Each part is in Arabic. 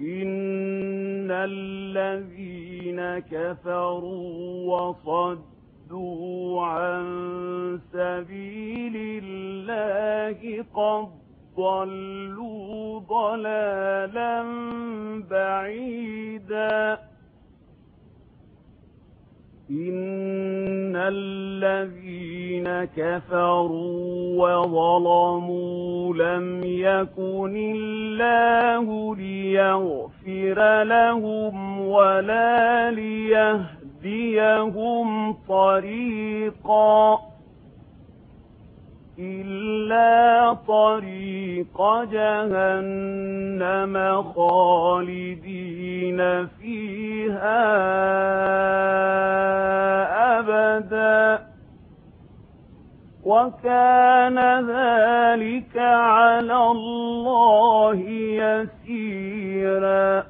إن الذين كفروا وصدوا عن سبيل الله قد ضلوا ضلالا بعيدا إن الذين كفروا وظلموا لم يكن الله ليغفر لهم ولا ليهديهم طريقا إلا طريق جهنم خالدين فيها أبدا وكان ذلك على الله يسيرا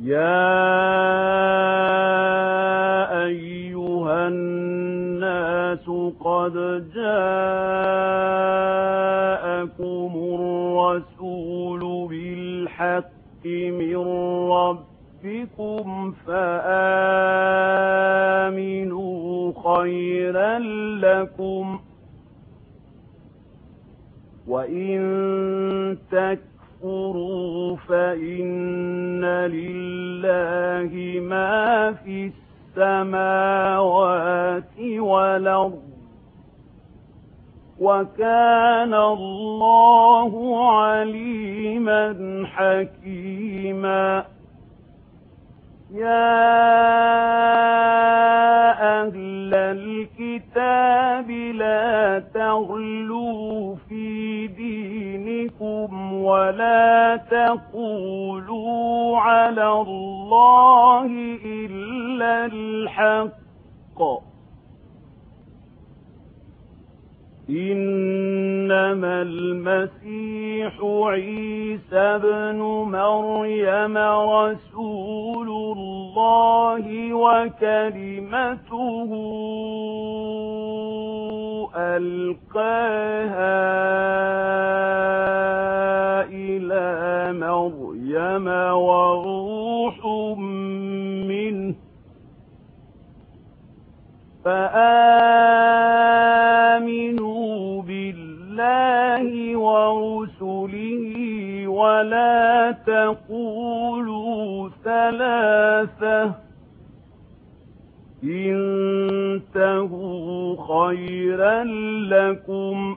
يا أيها الناس الناس قد جاءكم الرسول بالحق من ربكم فآمنوا خيرا لكم وإن تكفروا فإن لله ما في السماء السماوات والأرض وكان الله عليما حكيما يا أهل الكتاب لا تغلوا في دينكم ولا تَقُولُوا عَلَى اللَّهِ إِلَّا الْحَقَّ. إِنَّمَا الْمَسِيحُ عِيسَى بْنُ مَرْيَمَ رَسُولُ اللَّهِ وَكَلِمَتُهُ أَلْقَاهَا جهنم وروح منه فآمنوا بالله ورسله ولا تقولوا ثلاثة إنتهوا خيرا لكم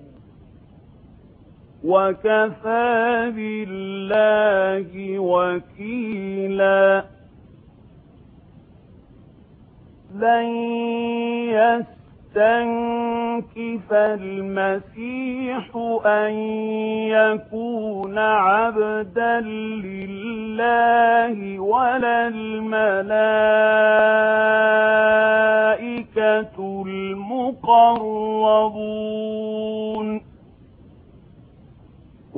وكفى بالله وكيلا لن يستنكف المسيح أن يكون عبدا لله ولا الملائكة المقربون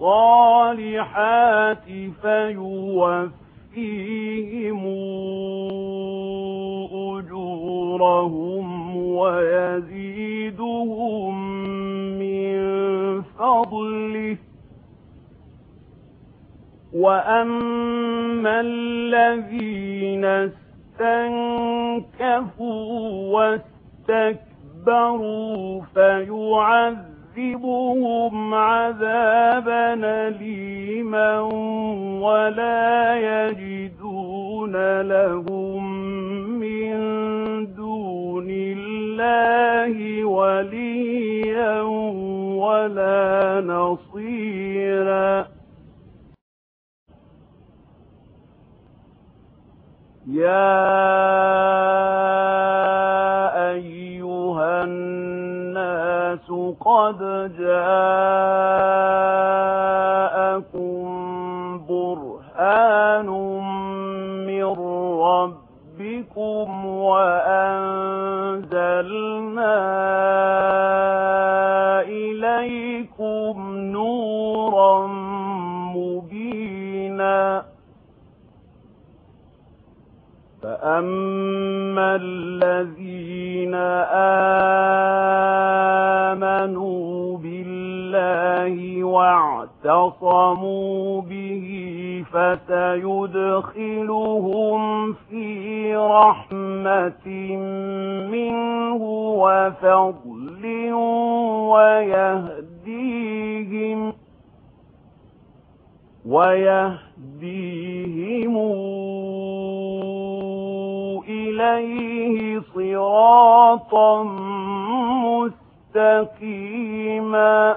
الصالحات فيوفيهم أجورهم ويزيدهم من فضله وأما الذين استنكفوا واستكبروا فيعذبون يعذبهم عذابا ليما ولا يجدون لهم من دون الله وليا ولا نصيرا يا جَاءَكُم بُرْهَانٌ مِّن رَّبِّكُمْ وَأَنزَلْنَا إِلَيْكُمْ نُورًا مُّبِينًا فَأَمَّا الَّذِينَ آمَنُوا فاعتصموا به فسيدخلهم في رحمة منه وفضل ويهديهم ويهديهم إليه صراطا مستقيما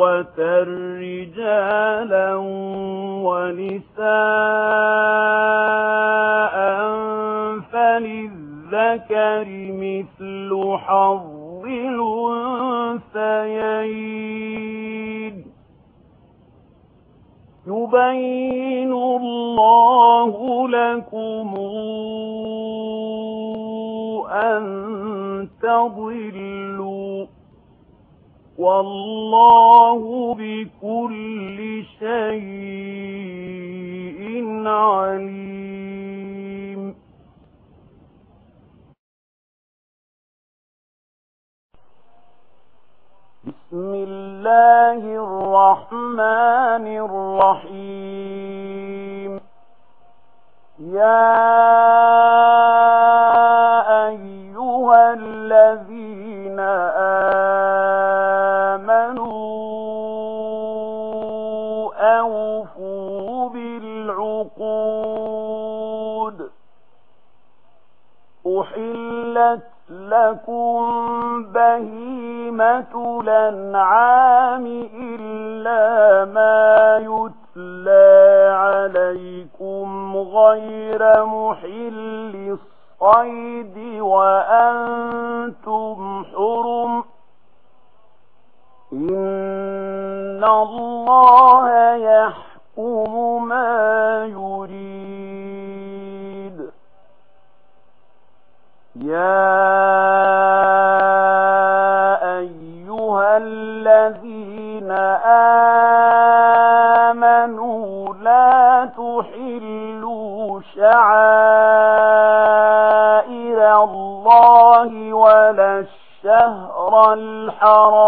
وترجالا وَنِسَاءً فَلِلذَّكَرِ مِثْلُ حَظِّ الأنسيين يُبَيِّنُ اللَّهُ لَكُمْ أَن تَضِلُّوا والله بكل شيء عليم. بسم الله الرحمن الرحيم. يا أَوْفُوا بالعقود أحلت لكم بهيمة لنعام إلا ما يتلى عليكم غير محل الصيد وأنتم حرم إن الله يحكم ما يريد يا أيها الذين آمنوا لا تحلوا شعائر الله ولا الشهر الحرام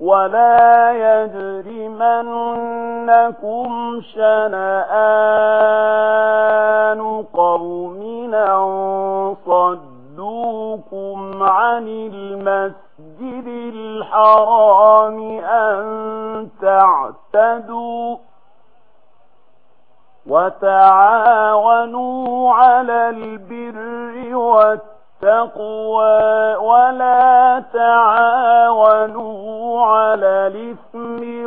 ولا يجرمنكم شنآن قوم صدوكم عن المسجد الحرام أن تعتدوا وتعالوا وتعاونوا على الإثم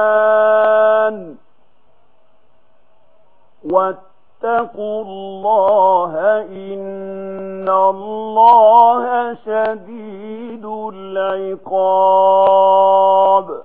والعدوان واتقوا الله إن الله شديد العقاب